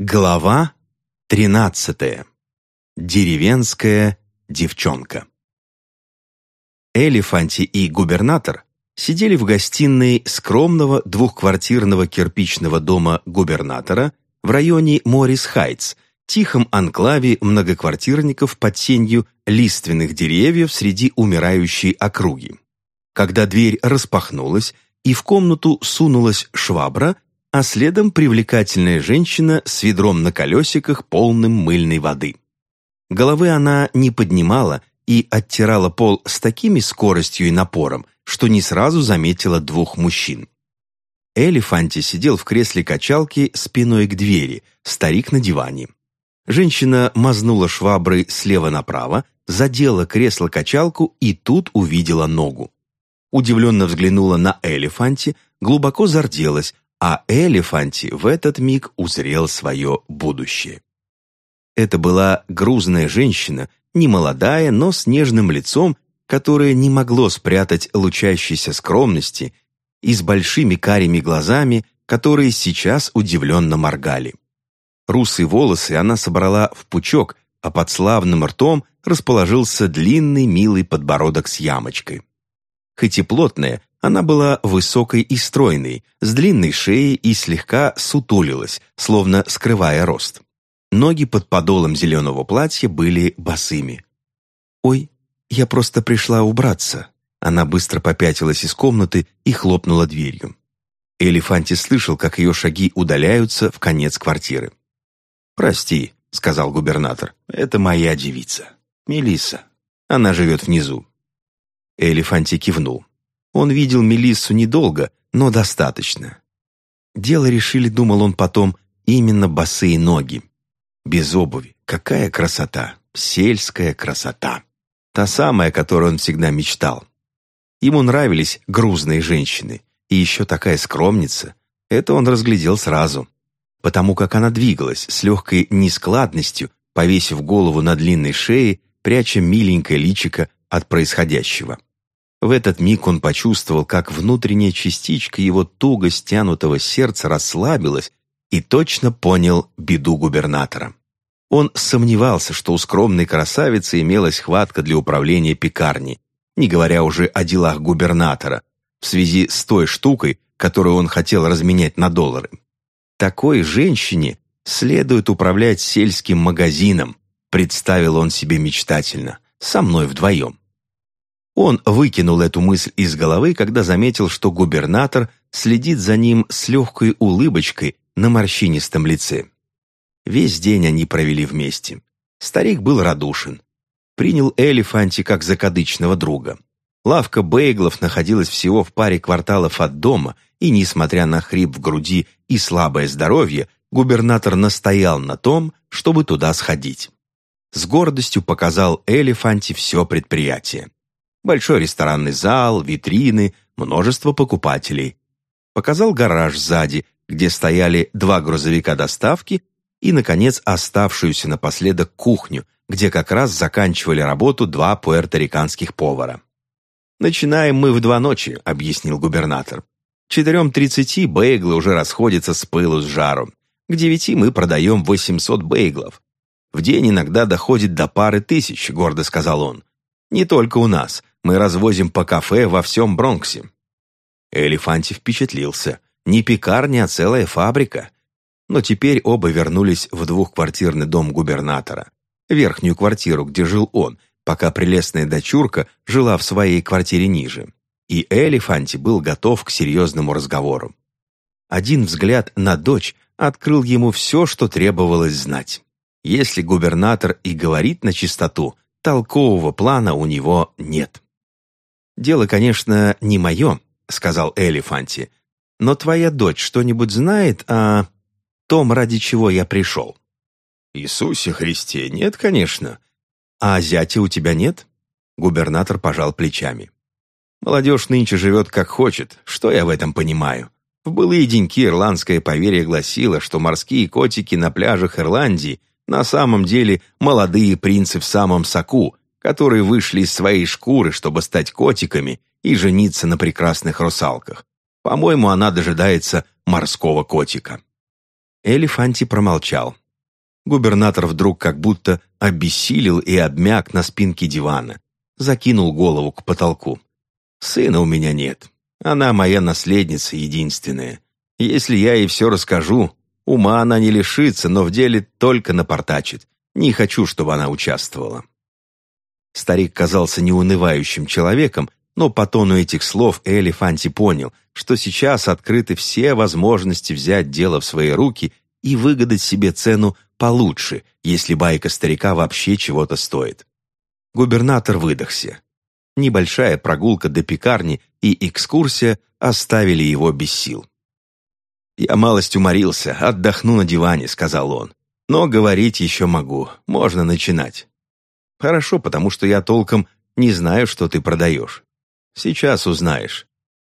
Глава тринадцатая. Деревенская девчонка. Элефанти и губернатор сидели в гостиной скромного двухквартирного кирпичного дома губернатора в районе Моррис-Хайтс, тихом анклаве многоквартирников под сенью лиственных деревьев среди умирающей округи. Когда дверь распахнулась, и в комнату сунулась швабра – а следом привлекательная женщина с ведром на колесиках, полным мыльной воды. Головы она не поднимала и оттирала пол с такими скоростью и напором, что не сразу заметила двух мужчин. Элефанти сидел в кресле качалки спиной к двери, старик на диване. Женщина мазнула шваброй слева направо, задела кресло-качалку и тут увидела ногу. Удивленно взглянула на Элефанти, глубоко зарделась, а Элефанти в этот миг узрел свое будущее. Это была грузная женщина, немолодая, но с нежным лицом, которое не могло спрятать лучащейся скромности, и с большими карими глазами, которые сейчас удивленно моргали. Русые волосы она собрала в пучок, а под славным ртом расположился длинный милый подбородок с ямочкой. Хоть и плотная, она была высокой и стройной, с длинной шеей и слегка сутулилась, словно скрывая рост. Ноги под подолом зеленого платья были босыми. «Ой, я просто пришла убраться». Она быстро попятилась из комнаты и хлопнула дверью. Элефанти слышал, как ее шаги удаляются в конец квартиры. «Прости», — сказал губернатор, — «это моя девица, Мелисса. Она живет внизу». Элефанти кивнул. Он видел Мелиссу недолго, но достаточно. Дело решили, думал он потом, именно босые ноги. Без обуви. Какая красота! Сельская красота! Та самая, о которой он всегда мечтал. Ему нравились грузные женщины. И еще такая скромница. Это он разглядел сразу. Потому как она двигалась с легкой нескладностью, повесив голову на длинной шее, пряча миленькое личико от происходящего. В этот миг он почувствовал, как внутренняя частичка его туго стянутого сердца расслабилась и точно понял беду губернатора. Он сомневался, что у скромной красавицы имелась хватка для управления пекарней, не говоря уже о делах губернатора, в связи с той штукой, которую он хотел разменять на доллары. Такой женщине следует управлять сельским магазином, представил он себе мечтательно, со мной вдвоем. Он выкинул эту мысль из головы, когда заметил, что губернатор следит за ним с легкой улыбочкой на морщинистом лице. Весь день они провели вместе. Старик был радушен. Принял Элефанти как закадычного друга. Лавка бейглов находилась всего в паре кварталов от дома, и, несмотря на хрип в груди и слабое здоровье, губернатор настоял на том, чтобы туда сходить. С гордостью показал Элефанти все предприятие. Большой ресторанный зал, витрины, множество покупателей. Показал гараж сзади, где стояли два грузовика доставки и, наконец, оставшуюся напоследок кухню, где как раз заканчивали работу два пуэрториканских повара. «Начинаем мы в два ночи», — объяснил губернатор. «Четырем тридцати бейглы уже расходятся с пылу с жару. К девяти мы продаем восемьсот бейглов. В день иногда доходит до пары тысяч», — гордо сказал он. «Не только у нас мы развозим по кафе во всем Бронксе». Элефанти впечатлился. Не пекарня, а целая фабрика. Но теперь оба вернулись в двухквартирный дом губернатора. Верхнюю квартиру, где жил он, пока прелестная дочурка жила в своей квартире ниже. И Элефанти был готов к серьезному разговору. Один взгляд на дочь открыл ему все, что требовалось знать. Если губернатор и говорит на чистоту, толкового плана у него нет. «Дело, конечно, не мое», — сказал Элефанти, «но твоя дочь что-нибудь знает о том, ради чего я пришел?» «Иисусе Христе, нет, конечно. А зятя у тебя нет?» Губернатор пожал плечами. «Молодежь нынче живет как хочет, что я в этом понимаю?» В былые деньки ирландское поверье гласило, что морские котики на пляжах Ирландии на самом деле молодые принцы в самом соку, которые вышли из своей шкуры, чтобы стать котиками и жениться на прекрасных русалках. По-моему, она дожидается морского котика. Элефанти промолчал. Губернатор вдруг как будто обессилел и обмяк на спинке дивана, закинул голову к потолку. «Сына у меня нет. Она моя наследница единственная. Если я ей все расскажу, ума она не лишится, но в деле только напортачит. Не хочу, чтобы она участвовала». Старик казался неунывающим человеком, но по тону этих слов Элефанти понял, что сейчас открыты все возможности взять дело в свои руки и выгадать себе цену получше, если байка старика вообще чего-то стоит. Губернатор выдохся. Небольшая прогулка до пекарни и экскурсия оставили его без сил. «Я малость уморился, отдохну на диване», — сказал он. «Но говорить еще могу, можно начинать». «Хорошо, потому что я толком не знаю, что ты продаешь. Сейчас узнаешь.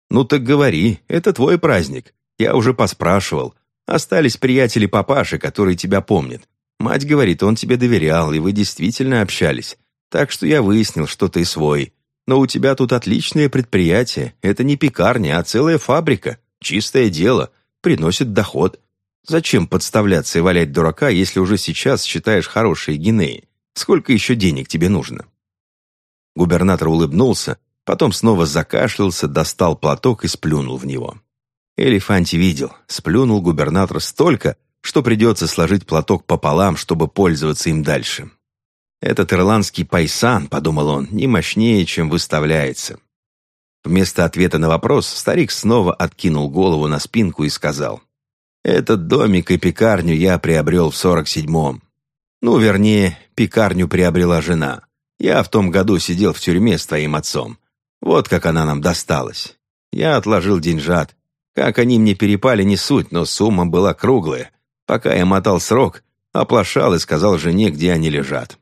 Ну так говори, это твой праздник. Я уже поспрашивал. Остались приятели папаши, которые тебя помнят. Мать говорит, он тебе доверял, и вы действительно общались. Так что я выяснил, что ты свой. Но у тебя тут отличное предприятие. Это не пекарня, а целая фабрика. Чистое дело. Приносит доход. Зачем подставляться и валять дурака, если уже сейчас считаешь хорошие гинеи? Сколько еще денег тебе нужно?» Губернатор улыбнулся, потом снова закашлялся, достал платок и сплюнул в него. Элефанти видел, сплюнул губернатор столько, что придется сложить платок пополам, чтобы пользоваться им дальше. «Этот ирландский пайсан», — подумал он, — «не мощнее, чем выставляется». Вместо ответа на вопрос старик снова откинул голову на спинку и сказал, «Этот домик и пекарню я приобрел в сорок седьмом. Ну, вернее, пекарню приобрела жена. Я в том году сидел в тюрьме с твоим отцом. Вот как она нам досталась. Я отложил деньжат, как они мне перепали, не суть, но сумма была круглая. Пока я мотал срок, оплошал и сказал жене, где они лежат.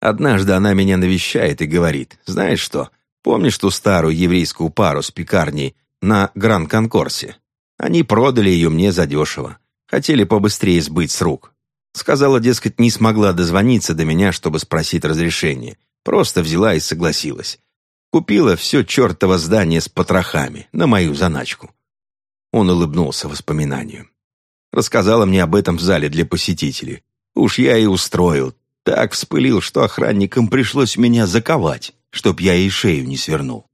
Однажды она меня навещает и говорит, «Знаешь что, помнишь ту старую еврейскую пару с пекарней на Гран-Конкорсе? Они продали ее мне задешево. Хотели побыстрее сбыть с рук. Сказала, дескать, не смогла дозвониться до меня, чтобы спросить разрешение. Просто взяла и согласилась. Купила все чертово здание с потрохами на мою заначку. Он улыбнулся воспоминанию. Рассказала мне об этом в зале для посетителей. Уж я и устроил. Так вспылил, что охранникам пришлось меня заковать, чтоб я ей шею не свернул.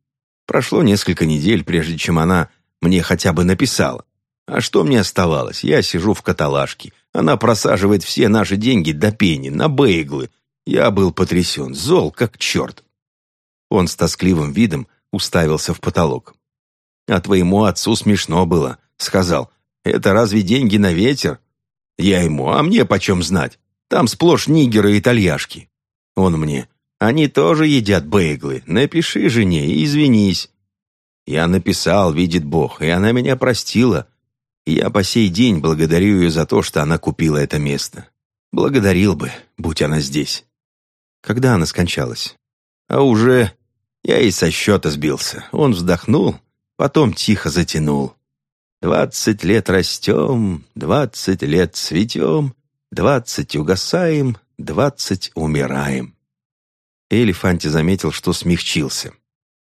Прошло несколько недель, прежде чем она мне хотя бы написала. А что мне оставалось? Я сижу в каталажке. Она просаживает все наши деньги до пени, на бейглы. Я был потрясен, зол как черт. Он с тоскливым видом уставился в потолок. А твоему отцу смешно было. Сказал, это разве деньги на ветер? Я ему, а мне почем знать? Там сплошь нигеры и итальяшки. Он мне, они тоже едят бейглы. Напиши жене и извинись. Я написал, видит Бог, и она меня простила. Я по сей день благодарю ее за то, что она купила это место. Благодарил бы, будь она здесь. Когда она скончалась? А уже я и со счета сбился. Он вздохнул, потом тихо затянул. «Двадцать лет растем, двадцать лет цветем, двадцать угасаем, двадцать умираем». Элефанти заметил, что смягчился.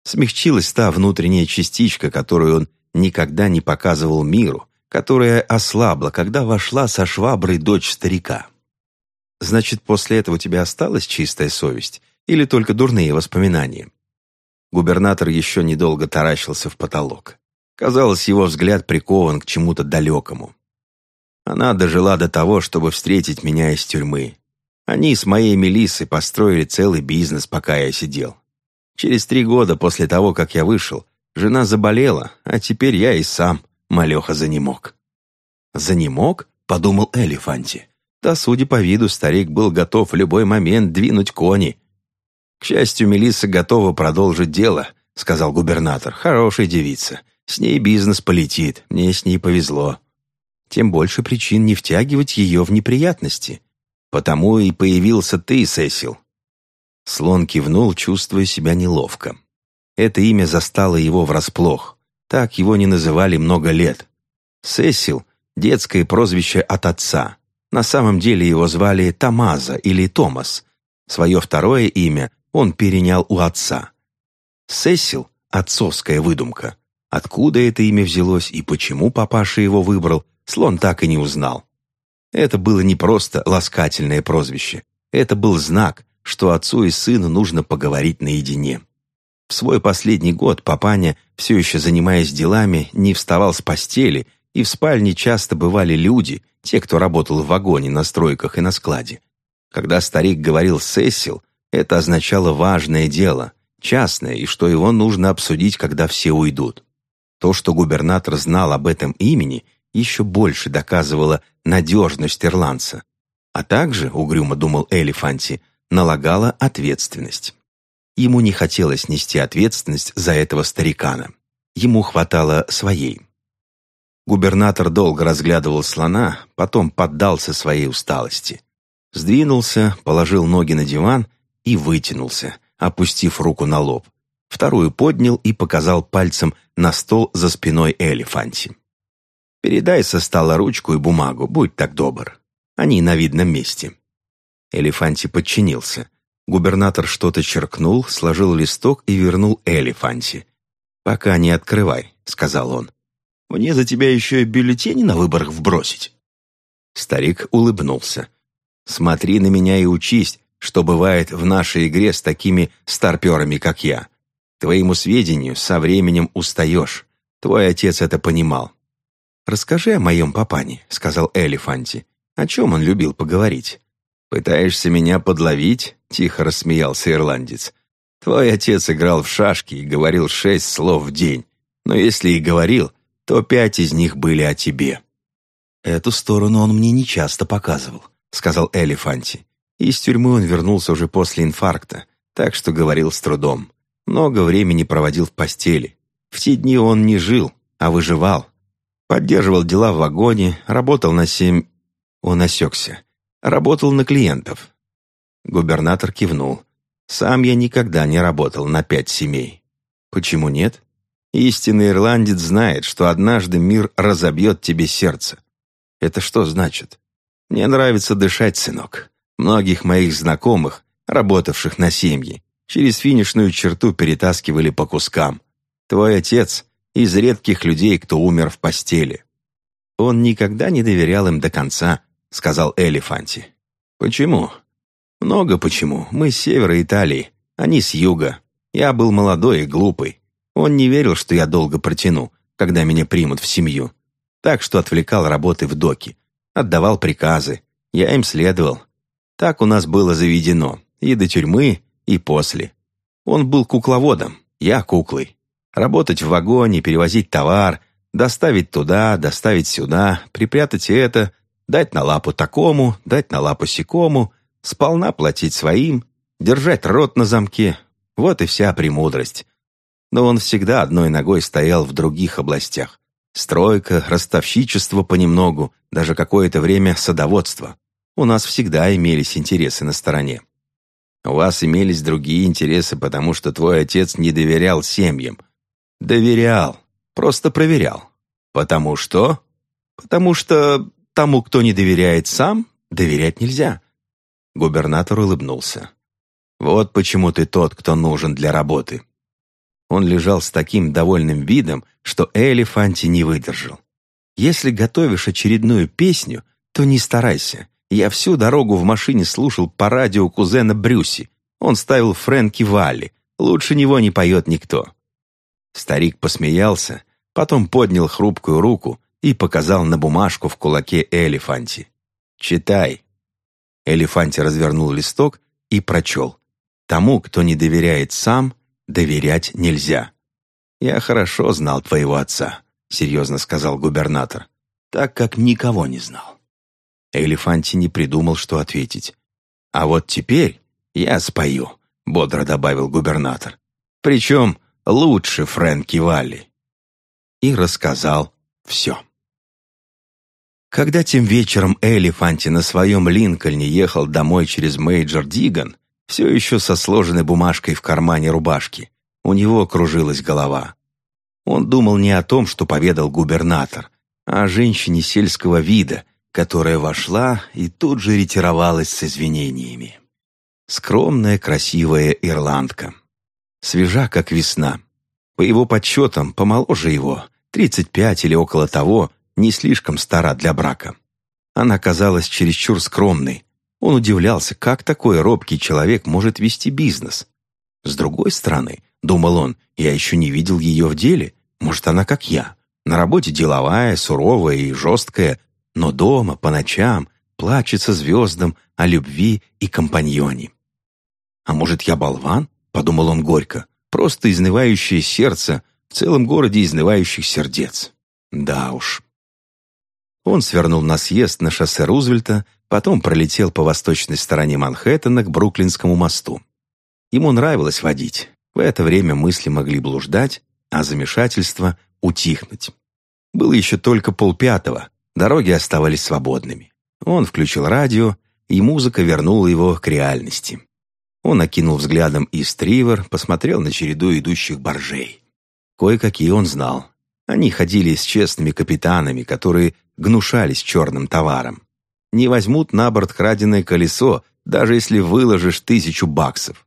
Смягчилась та внутренняя частичка, которую он никогда не показывал миру, которая ослабла, когда вошла со шваброй дочь старика. «Значит, после этого у тебя осталась чистая совесть или только дурные воспоминания?» Губернатор еще недолго таращился в потолок. Казалось, его взгляд прикован к чему-то далекому. Она дожила до того, чтобы встретить меня из тюрьмы. Они с моей Мелиссой построили целый бизнес, пока я сидел. Через три года после того, как я вышел, жена заболела, а теперь я и сам, малеха, занемог. «Занемог?» — подумал Элефанти. Да, судя по виду, старик был готов в любой момент двинуть кони, «К счастью, Мелисса готова продолжить дело», — сказал губернатор. «Хорошая девица. С ней бизнес полетит. Мне с ней повезло. Тем больше причин не втягивать ее в неприятности. Потому и появился ты, Сесил». Слон кивнул, чувствуя себя неловко. Это имя застало его врасплох. Так его не называли много лет. Сесил — детское прозвище от отца. На самом деле его звали Тамаза или Томас. Свое второе имя он перенял у отца. Сесил – отцовская выдумка. Откуда это имя взялось и почему папаша его выбрал, слон так и не узнал. Это было не просто ласкательное прозвище. Это был знак, что отцу и сыну нужно поговорить наедине. В свой последний год папаня, все еще занимаясь делами, не вставал с постели, и в спальне часто бывали люди, те, кто работал в вагоне, на стройках и на складе. Когда старик говорил «Сесил», это означало важное дело, частное, и что его нужно обсудить, когда все уйдут. То, что губернатор знал об этом имени, еще больше доказывало надежность ирландца. А также, угрюмо думал Элефанти, налагала ответственность. Ему не хотелось нести ответственность за этого старикана. Ему хватало своей. Губернатор долго разглядывал слона, потом поддался своей усталости. Сдвинулся, положил ноги на диван и вытянулся, опустив руку на лоб. Вторую поднял и показал пальцем на стол за спиной Элефанти. «Передай со стола ручку и бумагу, будь так добр. Они на видном месте». Элефанти подчинился. Губернатор что-то черкнул, сложил листок и вернул Элефанти. «Пока не открывай», — сказал он. Мне за тебя еще и бюллетени на выборах вбросить». Старик улыбнулся. «Смотри на меня и учись, что бывает в нашей игре с такими старперами, как я. Твоему сведению, со временем устаешь. Твой отец это понимал». «Расскажи о моем папане», — сказал Элефанти. «О чем он любил поговорить?» «Пытаешься меня подловить?» — тихо рассмеялся ирландец. «Твой отец играл в шашки и говорил шесть слов в день. Но если и говорил, то пять из них были о тебе». «Эту сторону он мне нечасто показывал», — сказал Элефанти. Из тюрьмы он вернулся уже после инфаркта, так что говорил с трудом. Много времени проводил в постели. В те дни он не жил, а выживал. Поддерживал дела в вагоне, работал на семь... Он осекся. Работал на клиентов. Губернатор кивнул. «Сам я никогда не работал на пять семей». «Почему нет?» Истинный ирландец знает, что однажды мир разобьет тебе сердце. Это что значит? Мне нравится дышать, сынок. Многих моих знакомых, работавших на семьи, через финишную черту перетаскивали по кускам. Твой отец из редких людей, кто умер в постели. Он никогда не доверял им до конца, сказал Элефанти. Почему? Много почему. Мы с севера Италии, они с юга. Я был молодой и глупый. Он не верил, что я долго протяну, когда меня примут в семью. Так что отвлекал работы в доке. Отдавал приказы. Я им следовал. Так у нас было заведено. И до тюрьмы, и после. Он был кукловодом, я куклой. Работать в вагоне, перевозить товар, доставить туда, доставить сюда, припрятать это, дать на лапу такому, дать на лапу сякому, сполна платить своим, держать рот на замке. Вот и вся премудрость но он всегда одной ногой стоял в других областях. Стройка, ростовщичество понемногу, даже какое-то время садоводство. У нас всегда имелись интересы на стороне. У вас имелись другие интересы, потому что твой отец не доверял семьям. Доверял, просто проверял. Потому что? Потому что тому, кто не доверяет сам, доверять нельзя. Губернатор улыбнулся. Вот почему ты тот, кто нужен для работы. Он лежал с таким довольным видом, что Элефанти не выдержал. «Если готовишь очередную песню, то не старайся. Я всю дорогу в машине слушал по радио кузена Брюси. Он ставил Фрэнки Валли. Лучше него не поет никто». Старик посмеялся, потом поднял хрупкую руку и показал на бумажку в кулаке Элефанти. «Читай». Элефанти развернул листок и прочел. «Тому, кто не доверяет сам, доверять нельзя. «Я хорошо знал твоего отца», — серьезно сказал губернатор, «так как никого не знал». Элефанти не придумал, что ответить. «А вот теперь я спою», — бодро добавил губернатор. «Причем лучше Фрэнки Валли». И рассказал все. Когда тем вечером Элефанти на своем Линкольне ехал домой через Мейджор Диган, все еще со сложенной бумажкой в кармане рубашки. У него кружилась голова. Он думал не о том, что поведал губернатор, а о женщине сельского вида, которая вошла и тут же ретировалась с извинениями. Скромная, красивая ирландка. Свежа, как весна. По его подсчетам, помоложе его, 35 или около того, не слишком стара для брака. Она казалась чересчур скромной. Он удивлялся, как такой робкий человек может вести бизнес. С другой стороны, думал он, я еще не видел ее в деле. Может, она как я. На работе деловая, суровая и жесткая, но дома, по ночам, плачется звездам о любви и компаньоне. «А может, я болван?» — подумал он горько. «Просто изнывающее сердце в целом городе изнывающих сердец. Да уж». Он свернул на съезд на шоссе Рузвельта, потом пролетел по восточной стороне Манхэттена к Бруклинскому мосту. Ему нравилось водить. В это время мысли могли блуждать, а замешательство — утихнуть. Было еще только полпятого, дороги оставались свободными. Он включил радио, и музыка вернула его к реальности. Он окинул взглядом Ист-Ривер, посмотрел на череду идущих боржей. Кое-какие он знал. Они ходили с честными капитанами, которые гнушались черным товаром. Не возьмут на борт краденое колесо, даже если выложишь тысячу баксов.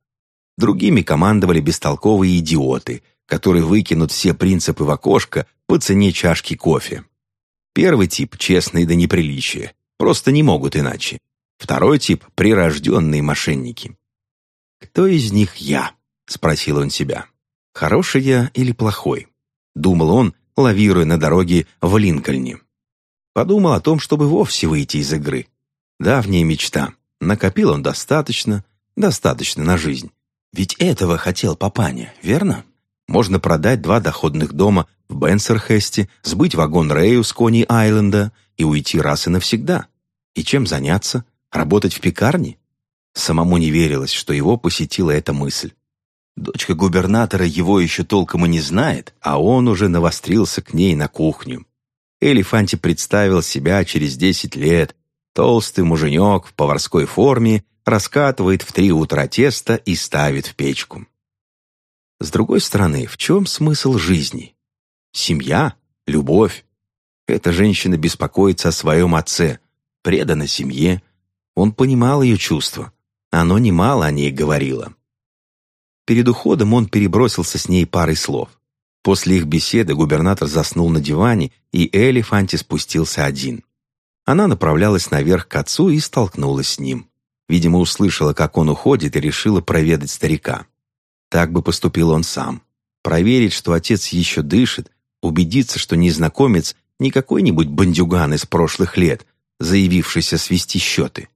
Другими командовали бестолковые идиоты, которые выкинут все принципы в окошко по цене чашки кофе. Первый тип – честные до неприличия, просто не могут иначе. Второй тип – прирожденные мошенники. «Кто из них я?» – спросил он себя. «Хороший я или плохой?» – думал он, лавируя на дороге в Линкольне. Подумал о том, чтобы вовсе выйти из игры. Давняя мечта. Накопил он достаточно, достаточно на жизнь. Ведь этого хотел папаня, верно? Можно продать два доходных дома в Бенсерхесте, сбыть вагон Рэю с Кони-Айленда и уйти раз и навсегда. И чем заняться? Работать в пекарне? Самому не верилось, что его посетила эта мысль. Дочка губернатора его еще толком и не знает, а он уже навострился к ней на кухню. Элефанти представил себя через десять лет. Толстый муженек в поварской форме раскатывает в три утра тесто и ставит в печку. С другой стороны, в чем смысл жизни? Семья, любовь. Эта женщина беспокоится о своем отце, предана семье. Он понимал ее чувства. Оно немало о ней говорило. Перед уходом он перебросился с ней парой слов. После их беседы губернатор заснул на диване, и Элли Фанти спустился один. Она направлялась наверх к отцу и столкнулась с ним. Видимо, услышала, как он уходит, и решила проведать старика. Так бы поступил он сам. Проверить, что отец еще дышит, убедиться, что незнакомец не какой-нибудь бандюган из прошлых лет, заявившийся свести счеты.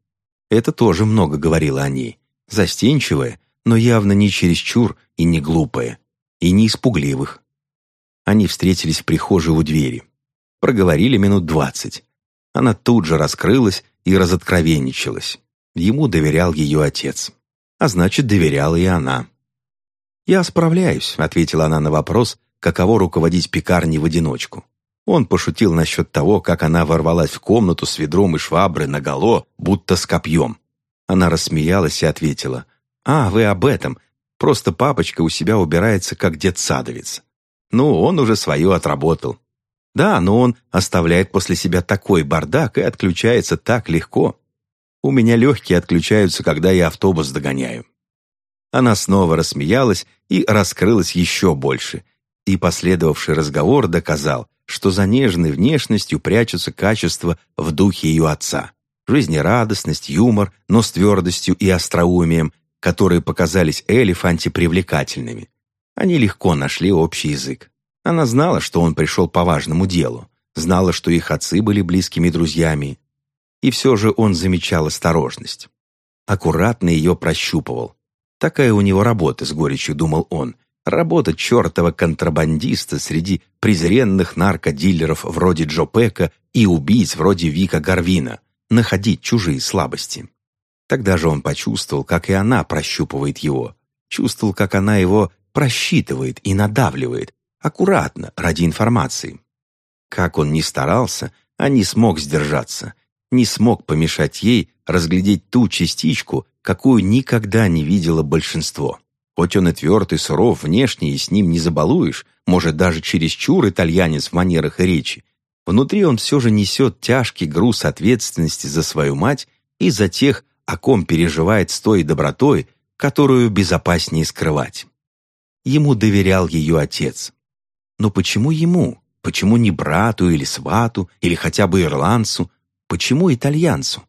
Это тоже много говорило о ней. Застенчивая, но явно не чересчур и не глупая, и не испугливых. Они встретились в прихожей у двери. Проговорили минут двадцать. Она тут же раскрылась и разоткровенничалась. Ему доверял ее отец. А значит, доверяла и она. «Я справляюсь», — ответила она на вопрос, каково руководить пекарней в одиночку. Он пошутил насчет того, как она ворвалась в комнату с ведром и швабры наголо, будто с копьем. Она рассмеялась и ответила, «А, вы об этом. Просто папочка у себя убирается, как дед-садовец. Ну, он уже свое отработал. Да, но он оставляет после себя такой бардак и отключается так легко. У меня легкие отключаются, когда я автобус догоняю». Она снова рассмеялась и раскрылась еще больше. И последовавший разговор доказал, что за нежной внешностью прячутся качества в духе ее отца. Жизнерадостность, юмор, но с твердостью и остроумием, которые показались Элефанте привлекательными. Они легко нашли общий язык. Она знала, что он пришел по важному делу, знала, что их отцы были близкими друзьями, и все же он замечал осторожность. Аккуратно ее прощупывал. Такая у него работа, с горечью думал он, Работа чертова контрабандиста среди презренных наркодилеров вроде Джо Пека и убийц вроде Вика Гарвина, находить чужие слабости. Тогда же он почувствовал, как и она прощупывает его, чувствовал, как она его просчитывает и надавливает, аккуратно, ради информации. Как он ни старался, а не смог сдержаться, не смог помешать ей разглядеть ту частичку, какую никогда не видело большинство. Хоть он и тверд и суров внешне, и с ним не забалуешь, может, даже чересчур итальянец в манерах и речи, внутри он все же несет тяжкий груз ответственности за свою мать и за тех, о ком переживает с той добротой, которую безопаснее скрывать. Ему доверял ее отец. Но почему ему? Почему не брату или свату, или хотя бы ирландцу? Почему итальянцу?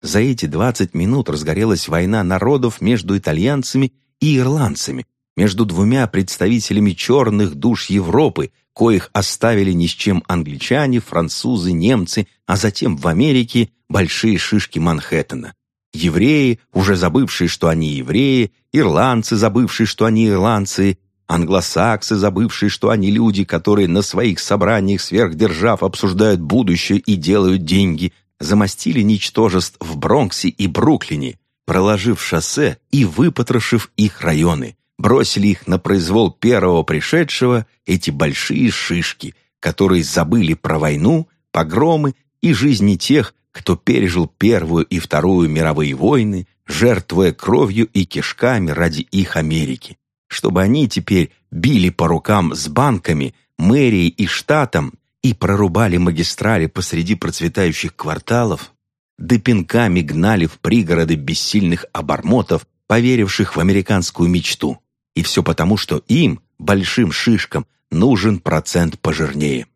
За эти 20 минут разгорелась война народов между итальянцами и ирландцами, между двумя представителями черных душ Европы, коих оставили ни с чем англичане, французы, немцы, а затем в Америке большие шишки Манхэттена. Евреи, уже забывшие, что они евреи, ирландцы, забывшие, что они ирландцы, англосаксы, забывшие, что они люди, которые на своих собраниях сверхдержав обсуждают будущее и делают деньги, замостили ничтожеств в Бронксе и Бруклине, проложив шоссе и выпотрошив их районы, бросили их на произвол первого пришедшего эти большие шишки, которые забыли про войну, погромы и жизни тех, кто пережил Первую и Вторую мировые войны, жертвуя кровью и кишками ради их Америки, чтобы они теперь били по рукам с банками, мэрией и штатом и прорубали магистрали посреди процветающих кварталов, да пинками гнали в пригороды бессильных обормотов, поверивших в американскую мечту. И все потому, что им, большим шишкам, нужен процент пожирнее.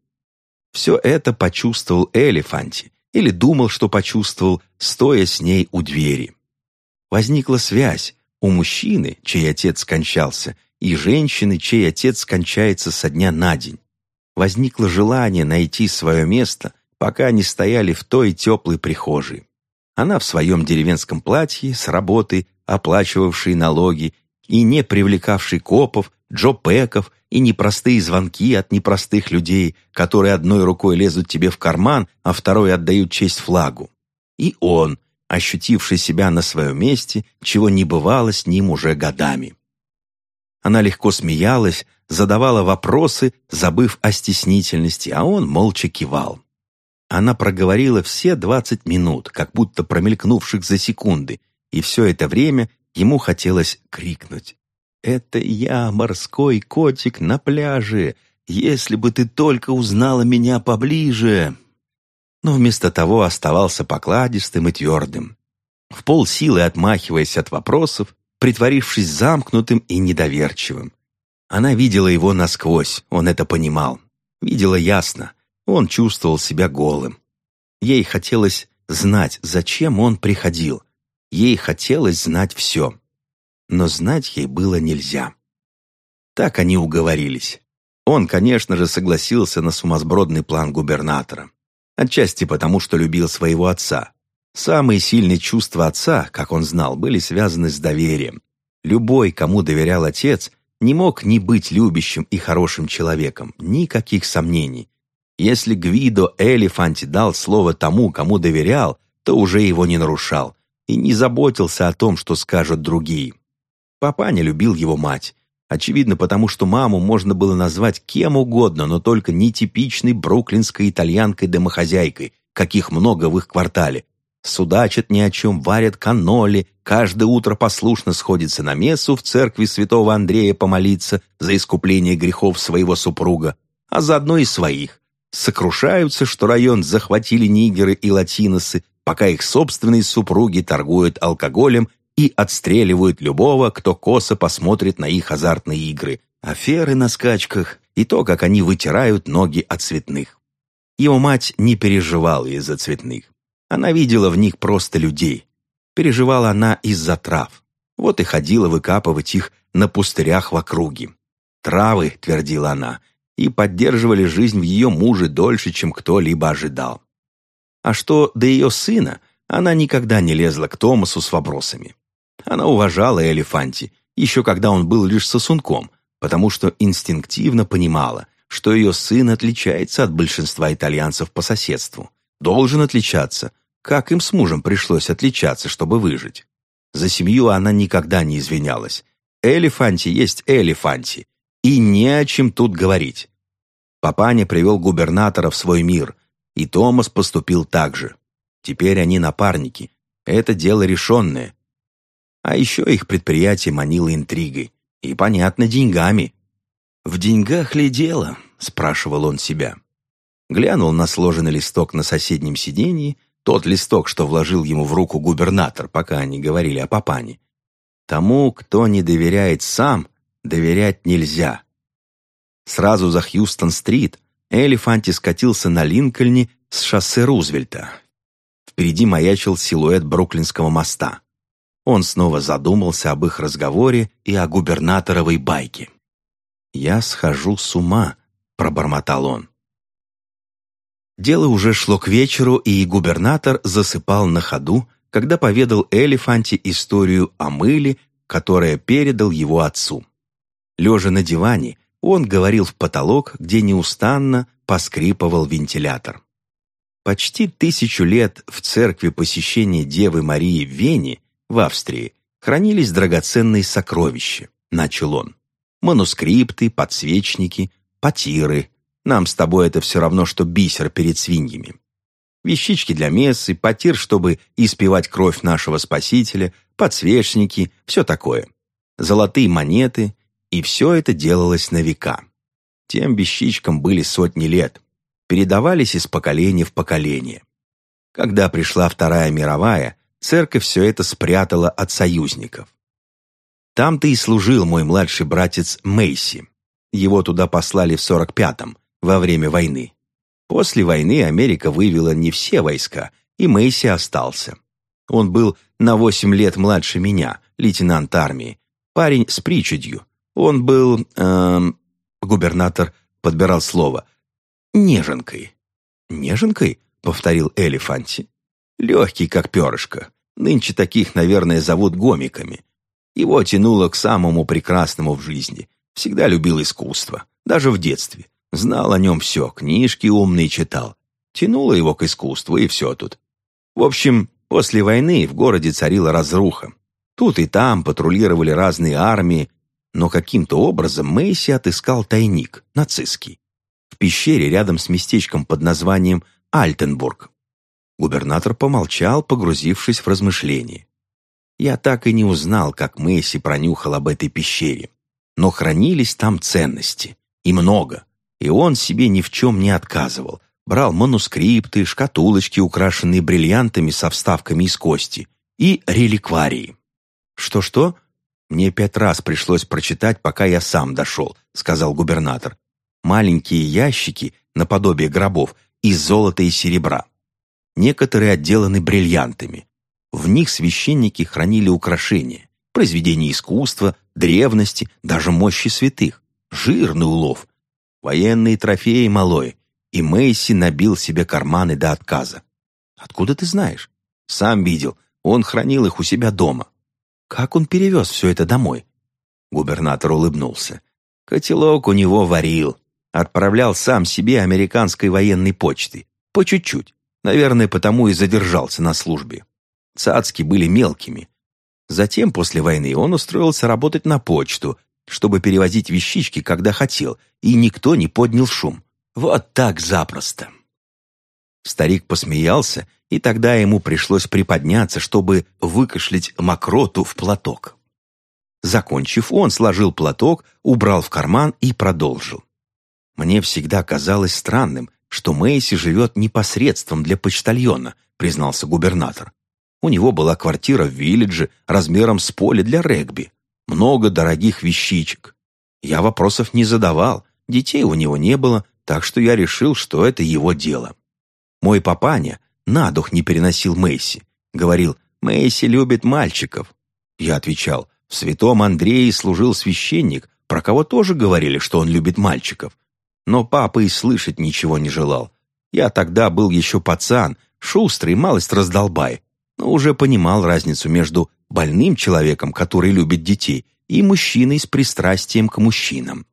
Все это почувствовал Элефанти, или думал, что почувствовал, стоя с ней у двери. Возникла связь у мужчины, чей отец скончался, и женщины, чей отец скончается со дня на день. Возникло желание найти свое место, пока они стояли в той теплой прихожей. Она в своем деревенском платье, с работы, оплачивавшей налоги и не привлекавший копов, джопеков и непростые звонки от непростых людей, которые одной рукой лезут тебе в карман, а второй отдают честь флагу. И он, ощутивший себя на своем месте, чего не бывало с ним уже годами. Она легко смеялась, задавала вопросы, забыв о стеснительности, а он молча кивал. Она проговорила все двадцать минут, как будто промелькнувших за секунды, и все это время Ему хотелось крикнуть. «Это я, морской котик, на пляже! Если бы ты только узнала меня поближе!» Но вместо того оставался покладистым и твердым. В полсилы отмахиваясь от вопросов, притворившись замкнутым и недоверчивым. Она видела его насквозь, он это понимал. Видела ясно, он чувствовал себя голым. Ей хотелось знать, зачем он приходил, Ей хотелось знать все. Но знать ей было нельзя. Так они уговорились. Он, конечно же, согласился на сумасбродный план губернатора. Отчасти потому, что любил своего отца. Самые сильные чувства отца, как он знал, были связаны с доверием. Любой, кому доверял отец, не мог не быть любящим и хорошим человеком, никаких сомнений. Если Гвидо Элефанти дал слово тому, кому доверял, то уже его не нарушал, и не заботился о том, что скажут другие. Папа не любил его мать. Очевидно, потому что маму можно было назвать кем угодно, но только не типичной бруклинской итальянкой-домохозяйкой, каких много в их квартале. Судачат ни о чем, варят каноли, каждое утро послушно сходится на мессу в церкви святого Андрея помолиться за искупление грехов своего супруга, а заодно и своих. Сокрушаются, что район захватили нигеры и латиносы, пока их собственные супруги торгуют алкоголем и отстреливают любого, кто косо посмотрит на их азартные игры, аферы на скачках и то, как они вытирают ноги от цветных. Его мать не переживала из-за цветных. Она видела в них просто людей. Переживала она из-за трав. Вот и ходила выкапывать их на пустырях в округе. «Травы», — твердила она, и поддерживали жизнь в ее муже дольше, чем кто-либо ожидал. А что до ее сына, она никогда не лезла к Томасу с вопросами. Она уважала Элефанти, еще когда он был лишь сосунком, потому что инстинктивно понимала, что ее сын отличается от большинства итальянцев по соседству. Должен отличаться, как им с мужем пришлось отличаться, чтобы выжить. За семью она никогда не извинялась. Элефанти есть Элефанти, и не о чем тут говорить. Папаня привел губернатора в свой мир, и Томас поступил так же. Теперь они напарники. Это дело решенное. А еще их предприятие манило интригой. И, понятно, деньгами. «В деньгах ли дело?» — спрашивал он себя. Глянул на сложенный листок на соседнем сиденье, тот листок, что вложил ему в руку губернатор, пока они говорили о папане. Тому, кто не доверяет сам, доверять нельзя. Сразу за Хьюстон-стрит Элефанти скатился на Линкольне с шоссе Рузвельта. Впереди маячил силуэт Бруклинского моста. Он снова задумался об их разговоре и о губернаторовой байке. «Я схожу с ума», — пробормотал он. Дело уже шло к вечеру, и губернатор засыпал на ходу, когда поведал Элефанте историю о мыле, которое передал его отцу. Лежа на диване, он говорил в потолок, где неустанно поскрипывал вентилятор. Почти тысячу лет в церкви посещения Девы Марии в Вене, в Австрии, хранились драгоценные сокровища, начал он. Манускрипты, подсвечники, потиры, нам с тобой это все равно, что бисер перед свиньями. Вещички для мессы, потир, чтобы испевать кровь нашего Спасителя, подсвечники, все такое. Золотые монеты, и все это делалось на века. Тем вещичкам были сотни лет, передавались из поколения в поколение. Когда пришла Вторая мировая, церковь все это спрятала от союзников. Там-то и служил мой младший братец Мейси. Его туда послали в 45-м, во время войны. После войны Америка вывела не все войска, и Мэйси остался. Он был на восемь лет младше меня, лейтенант армии, парень с причудью. Он был... Эм, губернатор подбирал слово. «Неженкой». «Неженкой?» — повторил Элефанти. «Легкий, как перышко. Нынче таких, наверное, зовут гомиками. Его тянуло к самому прекрасному в жизни. Всегда любил искусство, даже в детстве. Знал о нем все, книжки умные читал. Тянуло его к искусству, и все тут. В общем, после войны в городе царила разруха. Тут и там патрулировали разные армии, но каким-то образом Мэйси отыскал тайник, нацистский, в пещере рядом с местечком под названием Альтенбург. Губернатор помолчал, погрузившись в размышления. Я так и не узнал, как Мэйси пронюхал об этой пещере. Но хранились там ценности. И много. И он себе ни в чем не отказывал. Брал манускрипты, шкатулочки, украшенные бриллиантами со вставками из кости, и реликварии. «Что-что?» «Мне пять раз пришлось прочитать, пока я сам дошел», — сказал губернатор. «Маленькие ящики, наподобие гробов, из золота и серебра. Некоторые отделаны бриллиантами. В них священники хранили украшения, произведения искусства, древности, даже мощи святых. Жирный улов, Военные трофеи, малой. И Мэйси набил себе карманы до отказа. Откуда ты знаешь? Сам видел. Он хранил их у себя дома. Как он перевез все это домой? Губернатор улыбнулся. Котелок у него варил. Отправлял сам себе американской военной почты. По чуть-чуть. Наверное, потому и задержался на службе. Цацки были мелкими. Затем, после войны, он устроился работать на почту, чтобы перевозить вещички, когда хотел, и никто не поднял шум. Вот так запросто. Старик посмеялся, и тогда ему пришлось приподняться, чтобы выкашлять мокроту в платок. Закончив, он сложил платок, убрал в карман и продолжил. «Мне всегда казалось странным, что Мэйси живет непосредством для почтальона», признался губернатор. «У него была квартира в Виллидже размером с поле для регби много дорогих вещичек. Я вопросов не задавал, детей у него не было, так что я решил, что это его дело. Мой папаня на дух не переносил Мэйси. Говорил, Мэйси любит мальчиков. Я отвечал, в святом Андрее служил священник, про кого тоже говорили, что он любит мальчиков. Но папа и слышать ничего не желал. Я тогда был еще пацан, шустрый, малость раздолбай, но уже понимал разницу между больным человеком, который любит детей, и мужчиной с пристрастием к мужчинам.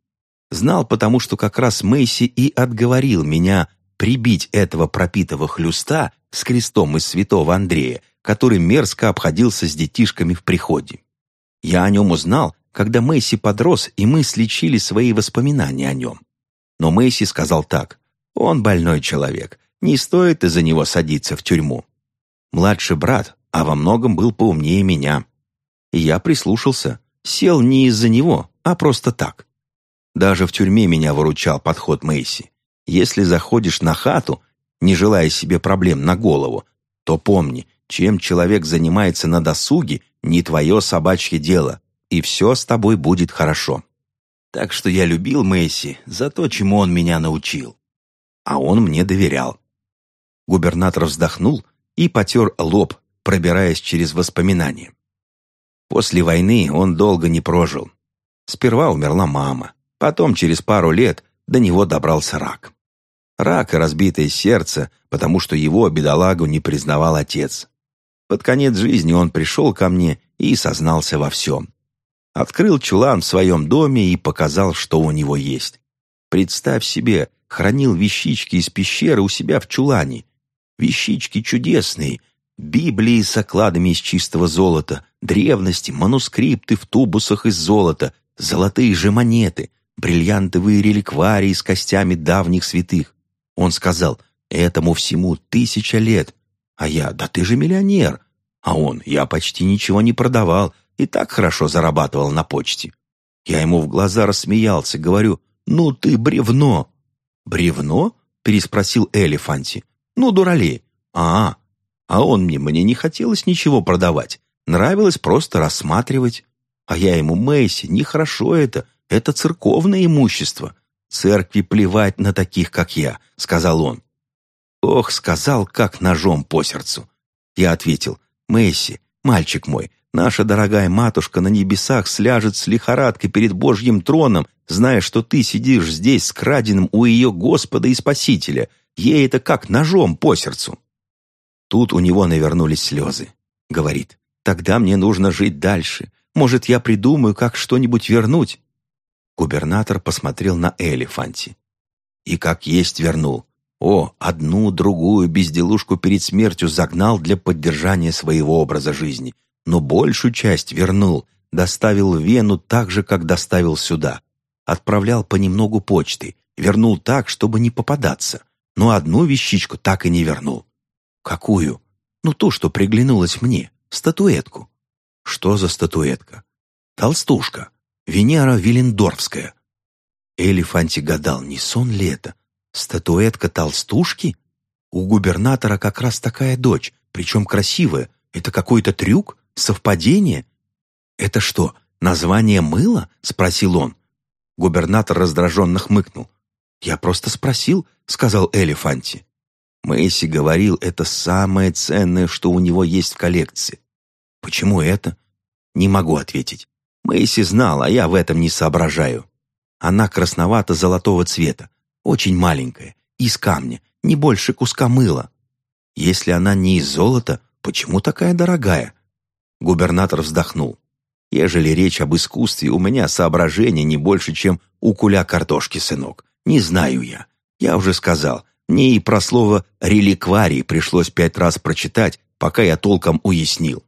Знал потому, что как раз Мэйси и отговорил меня прибить этого пропитого хлюста с крестом из святого Андрея, который мерзко обходился с детишками в приходе. Я о нем узнал, когда Мэйси подрос, и мы слечили свои воспоминания о нем. Но Мэйси сказал так, он больной человек, не стоит из-за него садиться в тюрьму. Младший брат, а во многом был поумнее меня. И я прислушался, сел не из-за него, а просто так. Даже в тюрьме меня выручал подход Мэйси. Если заходишь на хату, не желая себе проблем на голову, то помни, чем человек занимается на досуге, не твое собачье дело, и все с тобой будет хорошо. Так что я любил Мэйси за то, чему он меня научил. А он мне доверял. Губернатор вздохнул и потер лоб, пробираясь через воспоминания. После войны он долго не прожил. Сперва умерла мама, потом через пару лет до него добрался рак. Рак и разбитое сердце, потому что его, бедолагу, не признавал отец. Под конец жизни он пришел ко мне и сознался во всем. Открыл чулан в своем доме и показал, что у него есть. Представь себе, хранил вещички из пещеры у себя в чулане. Вещички чудесные, Библии с окладами из чистого золота, древности, манускрипты в тубусах из золота, золотые же монеты, бриллиантовые реликварии с костями давних святых. Он сказал, этому всему тысяча лет. А я, да ты же миллионер. А он, я почти ничего не продавал и так хорошо зарабатывал на почте. Я ему в глаза рассмеялся, говорю, ну ты бревно. Бревно? переспросил Элефанти. Ну, дуралей. А, а он мне, мне не хотелось ничего продавать. Нравилось просто рассматривать. А я ему, Мэйси, нехорошо это, это церковное имущество. Церкви плевать на таких, как я, сказал он. Ох, сказал, как ножом по сердцу. Я ответил, Мэйси, мальчик мой, наша дорогая матушка на небесах сляжет с лихорадкой перед Божьим троном, зная, что ты сидишь здесь с краденым у ее Господа и Спасителя. Ей это как ножом по сердцу. Тут у него навернулись слезы. Говорит, тогда мне нужно жить дальше. Может, я придумаю, как что-нибудь вернуть. Губернатор посмотрел на Элефанти. И как есть вернул. О, одну, другую безделушку перед смертью загнал для поддержания своего образа жизни. Но большую часть вернул, доставил в Вену так же, как доставил сюда. Отправлял понемногу почты, вернул так, чтобы не попадаться. Но одну вещичку так и не вернул. Какую? Ну, то, что приглянулось мне. Статуэтку. Что за статуэтка? Толстушка. Венера Виллендорфская. Элефанти гадал, не сон ли это? Статуэтка толстушки? У губернатора как раз такая дочь, причем красивая. Это какой-то трюк? Совпадение? Это что, название мыла? Спросил он. Губернатор раздраженно хмыкнул. «Я просто спросил», — сказал Элефанти. Мэйси говорил, это самое ценное, что у него есть в коллекции. Почему это? Не могу ответить. Мэйси знал, а я в этом не соображаю. Она красновато-золотого цвета, очень маленькая, из камня, не больше куска мыла. Если она не из золота, почему такая дорогая? Губернатор вздохнул. Ежели речь об искусстве, у меня соображения не больше, чем у куля картошки, сынок. Не знаю я. Я уже сказал, мне и про слово «реликварий» пришлось пять раз прочитать, пока я толком уяснил.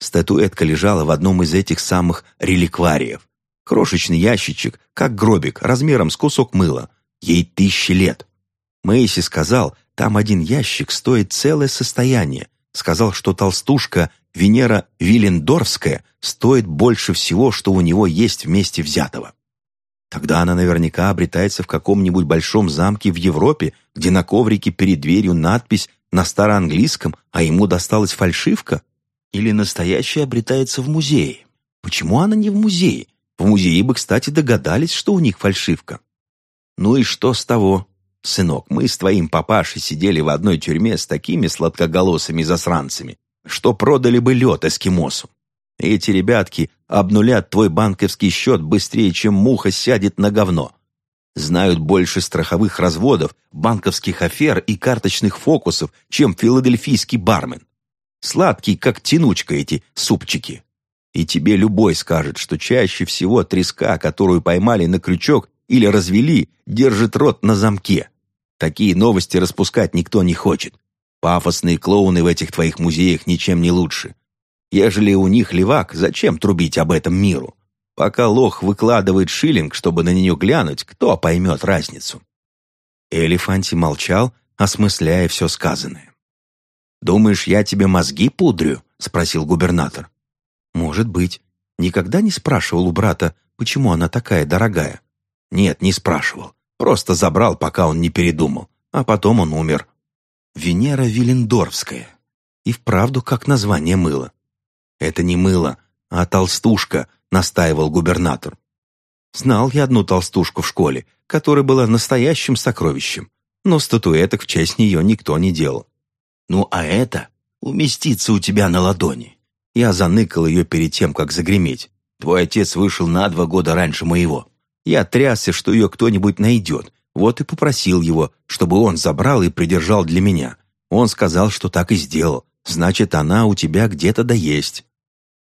Статуэтка лежала в одном из этих самых реликвариев. Крошечный ящичек, как гробик, размером с кусок мыла. Ей тысячи лет. Мэйси сказал, там один ящик стоит целое состояние. Сказал, что толстушка Венера Виллендорфская стоит больше всего, что у него есть вместе взятого. Тогда она наверняка обретается в каком-нибудь большом замке в Европе, где на коврике перед дверью надпись на староанглийском, а ему досталась фальшивка. Или настоящая обретается в музее. Почему она не в музее? В музее бы, кстати, догадались, что у них фальшивка. Ну и что с того? Сынок, мы с твоим папашей сидели в одной тюрьме с такими сладкоголосыми засранцами, что продали бы лед эскимосу. Эти ребятки обнулят твой банковский счет быстрее, чем муха сядет на говно. Знают больше страховых разводов, банковских афер и карточных фокусов, чем филадельфийский бармен. Сладкий, как тянучка эти супчики. И тебе любой скажет, что чаще всего треска, которую поймали на крючок или развели, держит рот на замке. Такие новости распускать никто не хочет. Пафосные клоуны в этих твоих музеях ничем не лучше. Ежели у них левак, зачем трубить об этом миру? Пока лох выкладывает шиллинг, чтобы на нее глянуть, кто поймет разницу?» Элефанти молчал, осмысляя все сказанное. «Думаешь, я тебе мозги пудрю?» — спросил губернатор. «Может быть. Никогда не спрашивал у брата, почему она такая дорогая?» «Нет, не спрашивал. Просто забрал, пока он не передумал. А потом он умер». «Венера Виллендорфская. И вправду как название мыла. «Это не мыло, а толстушка», — настаивал губернатор. Знал я одну толстушку в школе, которая была настоящим сокровищем, но статуэток в честь нее никто не делал. Ну а это уместится у тебя на ладони. Я заныкал ее перед тем, как загреметь. Твой отец вышел на два года раньше моего. Я трясся, что ее кто-нибудь найдет. Вот и попросил его, чтобы он забрал и придержал для меня. Он сказал, что так и сделал. Значит, она у тебя где-то да есть».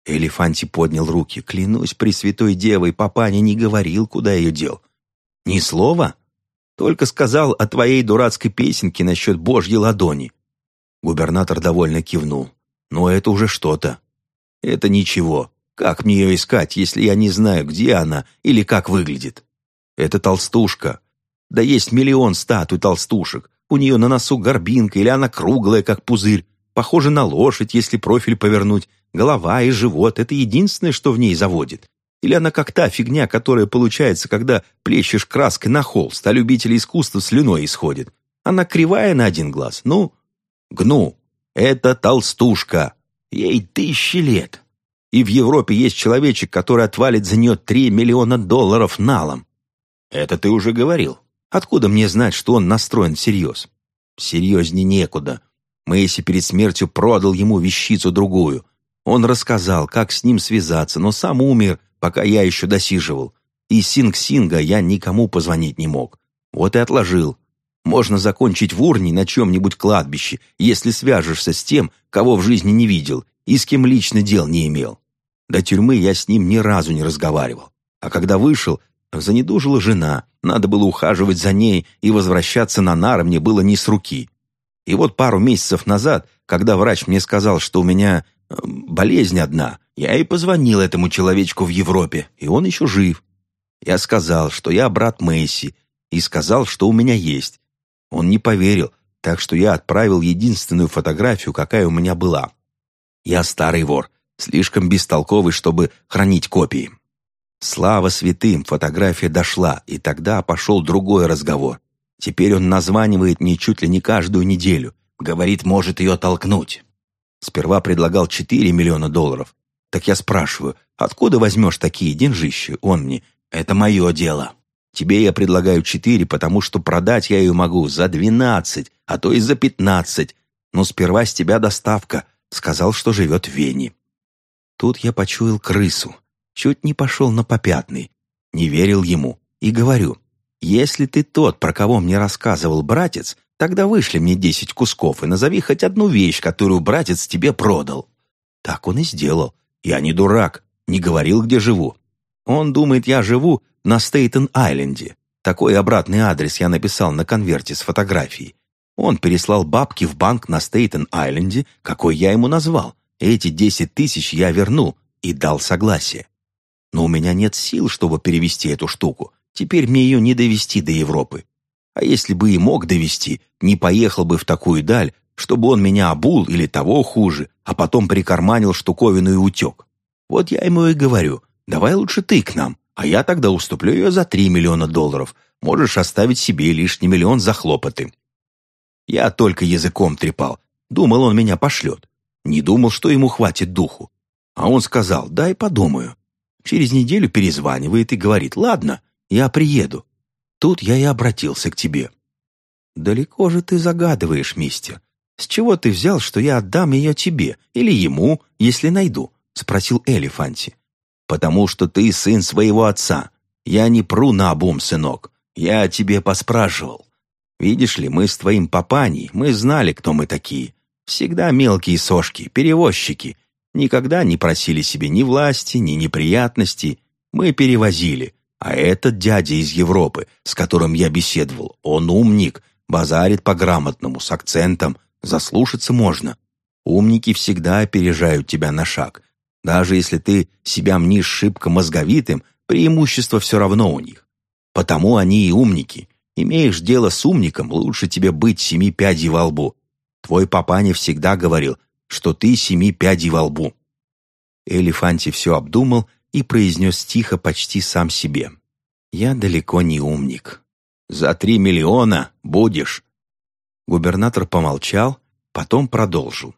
Элефанти поднял руки. «Клянусь Пресвятой Девой, папаня не говорил, куда ее дел. Ни слова? Только сказал о твоей дурацкой песенке насчет Божьей ладони». Губернатор довольно кивнул. «Но это уже что-то. Это ничего. Как мне ее искать, если я не знаю, где она или как выглядит? Это толстушка. Да есть миллион статуй толстушек. У нее на носу горбинка, или она круглая, как пузырь. Похожа на лошадь, если профиль повернуть. Голова и живот — это единственное, что в ней заводит. Или она как та фигня, которая получается, когда плещешь краской на холст, а любители искусства слюной исходит. Она кривая на один глаз. Ну, гну. Это толстушка. Ей тысячи лет. И в Европе есть человечек, который отвалит за нее три миллиона долларов налом. Это ты уже говорил. Откуда мне знать, что он настроен всерьез? Серьезнее некуда. Мэйси перед смертью продал ему вещицу другую. Он рассказал, как с ним связаться, но сам умер, пока я еще досиживал. И Синг-Синга я никому позвонить не мог. Вот и отложил. Можно закончить в урне на чем-нибудь кладбище, если свяжешься с тем, кого в жизни не видел и с кем лично дел не имел. До тюрьмы я с ним ни разу не разговаривал. А когда вышел, занедужила жена, надо было ухаживать за ней, и возвращаться на нары мне было не с руки. И вот пару месяцев назад, когда врач мне сказал, что у меня э, болезнь одна, я и позвонил этому человечку в Европе, и он еще жив. Я сказал, что я брат Мэйси, и сказал, что у меня есть. Он не поверил, так что я отправил единственную фотографию, какая у меня была. Я старый вор, слишком бестолковый, чтобы хранить копии. Слава святым, фотография дошла, и тогда пошел другой разговор. Теперь он названивает мне чуть ли не каждую неделю. Говорит, может ее толкнуть. Сперва предлагал 4 миллиона долларов. Так я спрашиваю, откуда возьмешь такие деньжищи? Он мне, это мое дело. Тебе я предлагаю 4, потому что продать я ее могу за 12, а то и за 15. Но сперва с тебя доставка. Сказал, что живет в Вене. Тут я почуял крысу. Чуть не пошел на попятный. Не верил ему. И говорю, если ты тот, про кого мне рассказывал братец, тогда вышли мне десять кусков и назови хоть одну вещь, которую братец тебе продал. Так он и сделал. Я не дурак, не говорил, где живу. Он думает, я живу на Стейтен-Айленде. Такой обратный адрес я написал на конверте с фотографией. Он переслал бабки в банк на Стейтен-Айленде, какой я ему назвал. Эти десять тысяч я вернул и дал согласие. Но у меня нет сил, чтобы перевести эту штуку. Теперь мне ее не довести до Европы. А если бы и мог довести, не поехал бы в такую даль, чтобы он меня обул или того хуже, а потом прикарманил штуковину и утек. Вот я ему и говорю, давай лучше ты к нам, а я тогда уступлю ее за три миллиона долларов. Можешь оставить себе лишний миллион за хлопоты. Я только языком трепал. Думал, он меня пошлет. Не думал, что ему хватит духу. А он сказал, дай подумаю. Через неделю перезванивает и говорит, ладно, я приеду. Тут я и обратился к тебе. Далеко же ты загадываешь, мистер. С чего ты взял, что я отдам ее тебе или ему, если найду? Спросил Элефанти. Потому что ты сын своего отца. Я не пру на обум, сынок. Я тебе поспрашивал. Видишь ли, мы с твоим папаней, мы знали, кто мы такие. Всегда мелкие сошки, перевозчики. Никогда не просили себе ни власти, ни неприятностей. Мы перевозили. А этот дядя из Европы, с которым я беседовал, он умник, базарит по-грамотному, с акцентом, заслушаться можно. Умники всегда опережают тебя на шаг. Даже если ты себя мнишь шибко мозговитым, преимущество все равно у них. Потому они и умники. Имеешь дело с умником, лучше тебе быть семи пядей во лбу. Твой папаня всегда говорил, что ты семи пядей во лбу». Элефанти все обдумал и произнес тихо почти сам себе. «Я далеко не умник. За три миллиона будешь». Губернатор помолчал, потом продолжил.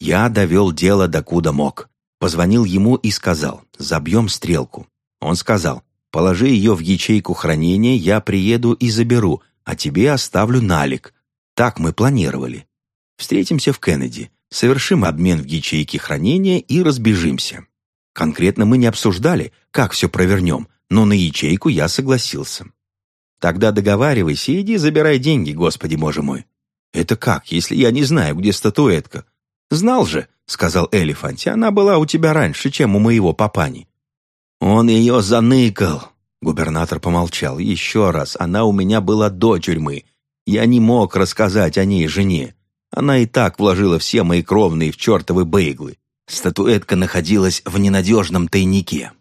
«Я довел дело докуда мог. Позвонил ему и сказал, забьем стрелку. Он сказал, Положи ее в ячейку хранения, я приеду и заберу, а тебе оставлю налик. Так мы планировали. Встретимся в Кеннеди. Совершим обмен в ячейке хранения и разбежимся. Конкретно мы не обсуждали, как все провернем, но на ячейку я согласился. Тогда договаривайся иди забирай деньги, Господи Боже мой. Это как, если я не знаю, где статуэтка? Знал же, сказал Элефанти, она была у тебя раньше, чем у моего папани. Он ее заныкал. Губернатор помолчал. Еще раз, она у меня была до тюрьмы. Я не мог рассказать о ней жене. Она и так вложила все мои кровные в чертовы бейглы. Статуэтка находилась в ненадежном тайнике.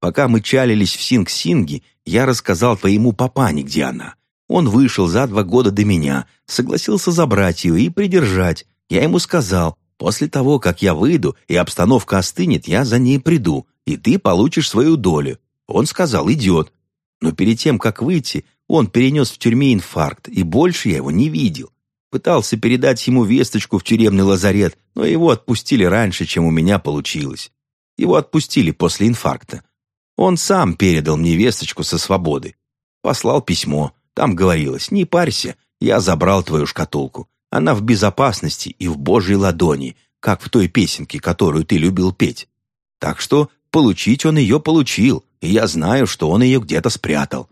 Пока мы чалились в Синг-Синге, я рассказал твоему папане, где она. Он вышел за два года до меня, согласился забрать ее и придержать. Я ему сказал, после того, как я выйду и обстановка остынет, я за ней приду, и ты получишь свою долю. Он сказал, идет. Но перед тем, как выйти, он перенес в тюрьме инфаркт, и больше я его не видел. Пытался передать ему весточку в тюремный лазарет, но его отпустили раньше, чем у меня получилось. Его отпустили после инфаркта. Он сам передал мне весточку со свободы. Послал письмо. Там говорилось, не парься, я забрал твою шкатулку. Она в безопасности и в Божьей ладони, как в той песенке, которую ты любил петь. Так что получить он ее получил, и я знаю, что он ее где-то спрятал.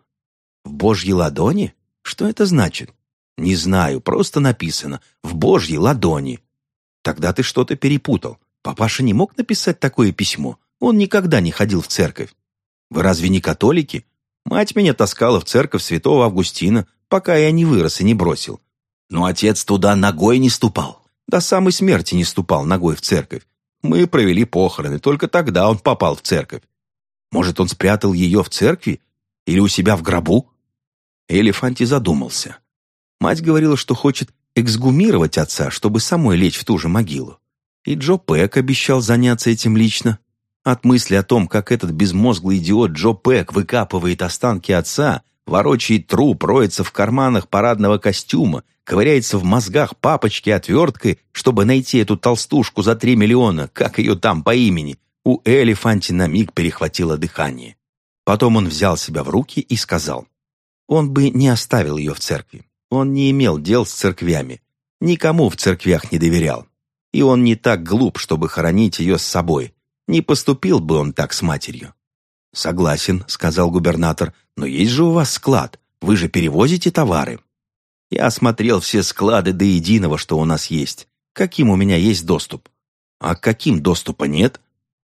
В Божьей ладони? Что это значит? Не знаю, просто написано «в Божьей ладони». Тогда ты что-то перепутал. Папаша не мог написать такое письмо. Он никогда не ходил в церковь. Вы разве не католики? Мать меня таскала в церковь святого Августина, пока я не вырос и не бросил. Но отец туда ногой не ступал. До самой смерти не ступал ногой в церковь. Мы провели похороны, только тогда он попал в церковь. Может, он спрятал ее в церкви? Или у себя в гробу? Элефанти задумался. Мать говорила, что хочет эксгумировать отца, чтобы самой лечь в ту же могилу. И Джо Пэк обещал заняться этим лично. От мысли о том, как этот безмозглый идиот Джо Пэк выкапывает останки отца, ворочает труп, роется в карманах парадного костюма, ковыряется в мозгах папочки отверткой, чтобы найти эту толстушку за три миллиона, как ее там по имени, у Элефанти на миг перехватило дыхание. Потом он взял себя в руки и сказал, он бы не оставил ее в церкви. Он не имел дел с церквями, никому в церквях не доверял. И он не так глуп, чтобы хоронить ее с собой, не поступил бы он так с матерью. «Согласен», — сказал губернатор, «но есть же у вас склад, вы же перевозите товары». Я осмотрел все склады до единого, что у нас есть. Каким у меня есть доступ? А каким доступа нет?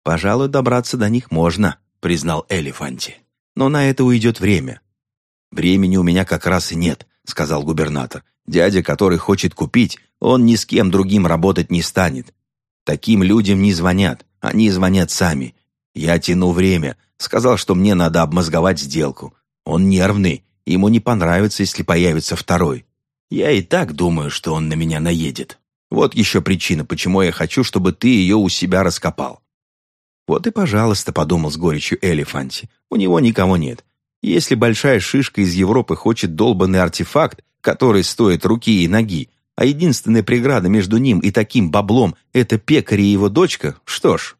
Пожалуй, добраться до них можно, признал Элефанти. Но на это уйдет время. Времени у меня как раз и нет, сказал губернатор. Дядя, который хочет купить, он ни с кем другим работать не станет. Таким людям не звонят. Они звонят сами. Я тяну время. Сказал, что мне надо обмозговать сделку. Он нервный. Ему не понравится, если появится второй. Я и так думаю, что он на меня наедет. Вот еще причина, почему я хочу, чтобы ты ее у себя раскопал. Вот и пожалуйста, подумал с горечью Элефанти. У него никого нет. Если большая шишка из Европы хочет долбанный артефакт, который стоит руки и ноги, а единственная преграда между ним и таким баблом — это пекарь и его дочка, что ж.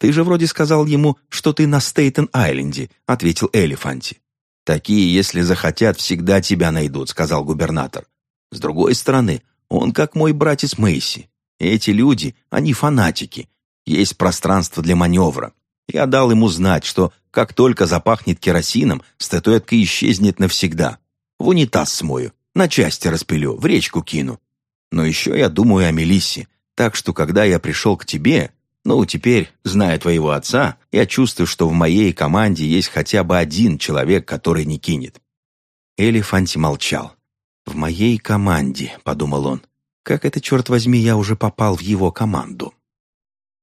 «Ты же вроде сказал ему, что ты на Стейтен-Айленде», — ответил Элефанти. «Такие, если захотят, всегда тебя найдут», — сказал губернатор. «С другой стороны, он как мой братец Мейси. Эти люди, они фанатики. Есть пространство для маневра. Я дал ему знать, что как только запахнет керосином, статуэтка исчезнет навсегда. В унитаз смою, на части распилю, в речку кину. Но еще я думаю о Мелиссе, так что когда я пришел к тебе, ну, теперь, зная твоего отца, я чувствую, что в моей команде есть хотя бы один человек, который не кинет». Элефанти молчал. «В моей команде», — подумал он. «Как это, черт возьми, я уже попал в его команду?»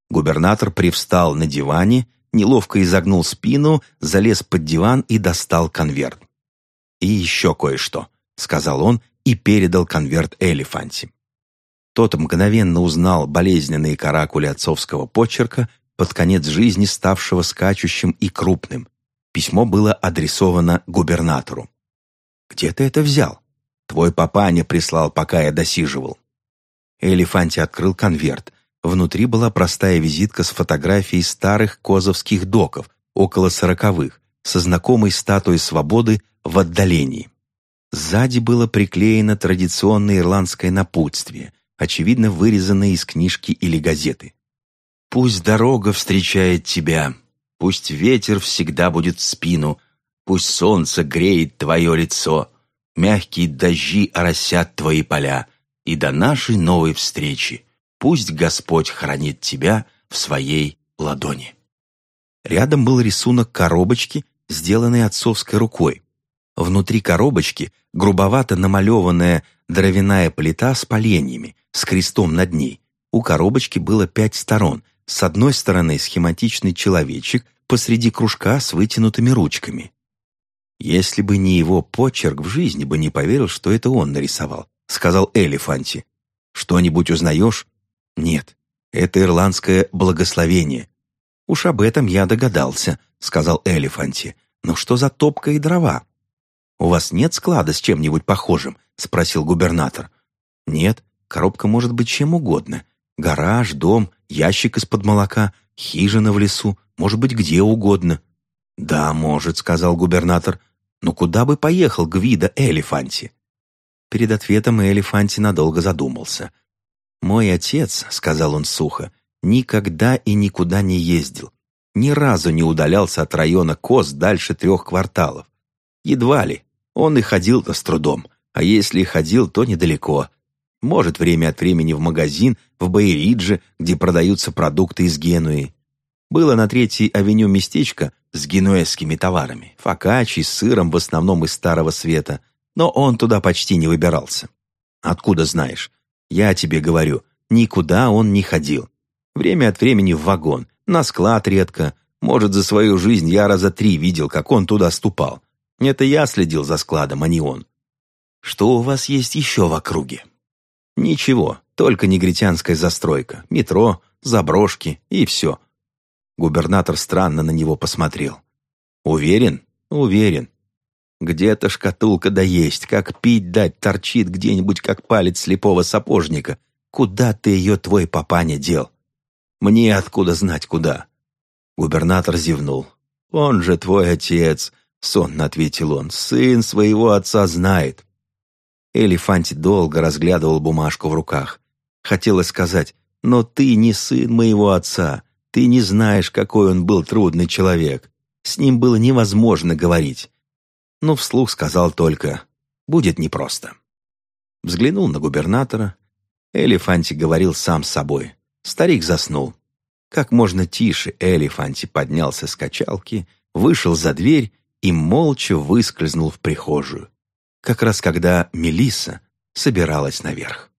Губернатор привстал на диване, неловко изогнул спину, залез под диван и достал конверт. «И еще кое-что», — сказал он и передал конверт Элефанти. Тот мгновенно узнал болезненные каракули отцовского почерка, под конец жизни ставшего скачущим и крупным. Письмо было адресовано губернатору. «Где ты это взял? Твой папаня прислал, пока я досиживал». Элефанти открыл конверт. Внутри была простая визитка с фотографией старых козовских доков, около сороковых, со знакомой статуей свободы в отдалении. Сзади было приклеено традиционное ирландское напутствие. очевидно вырезанные из книжки или газеты. «Пусть дорога встречает тебя, пусть ветер всегда будет в спину, пусть солнце греет твое лицо, мягкие дожди оросят твои поля, и до нашей новой встречи пусть Господь хранит тебя в своей ладони». Рядом был рисунок коробочки, сделанный отцовской рукой. Внутри коробочки грубовато намалеванная дровяная плита с поленьями, с крестом над ней. У коробочки было пять сторон. С одной стороны схематичный человечек посреди кружка с вытянутыми ручками. «Если бы не его почерк, в жизни бы не поверил, что это он нарисовал», — сказал Элефанти. «Что-нибудь узнаешь?» «Нет, это ирландское благословение». «Уж об этом я догадался», — сказал Элефанти. «Но что за топка и дрова?» «У вас нет склада с чем-нибудь похожим?» — спросил губернатор. «Нет, коробка может быть чем угодно. Гараж, дом, ящик из-под молока, хижина в лесу, может быть, где угодно». «Да, может», — сказал губернатор. «Но куда бы поехал Гвида Элефанти?» Перед ответом Элефанти надолго задумался. «Мой отец», — сказал он сухо, — «никогда и никуда не ездил. Ни разу не удалялся от района Коз дальше трех кварталов. Едва ли. Он и ходил-то с трудом, а если и ходил, то недалеко. Может, время от времени в магазин, в Бейридже, где продаются продукты из Генуи. Было на Третьей авеню местечко с генуэзскими товарами, фокаччи с сыром в основном из Старого Света, но он туда почти не выбирался. Откуда знаешь? Я тебе говорю, никуда он не ходил. Время от времени в вагон, на склад редко. Может, за свою жизнь я раза три видел, как он туда ступал. Это я следил за складом, а не он. Что у вас есть еще в округе? Ничего, только негритянская застройка, метро, заброшки и все. Губернатор странно на него посмотрел. Уверен? Уверен. Где-то шкатулка да есть, как пить дать торчит где-нибудь, как палец слепого сапожника. Куда ты ее, твой папаня, дел? Мне откуда знать, куда? Губернатор зевнул. Он же твой отец, сонно ответил он. «Сын своего отца знает». Элефанти долго разглядывал бумажку в руках. Хотелось сказать, «Но ты не сын моего отца. Ты не знаешь, какой он был трудный человек. С ним было невозможно говорить». Но вслух сказал только, «Будет непросто». Взглянул на губернатора. Элефанти говорил сам с собой. Старик заснул. Как можно тише Элефанти поднялся с качалки, вышел за дверь и молча выскользнул в прихожую, как раз когда Мелисса собиралась наверх.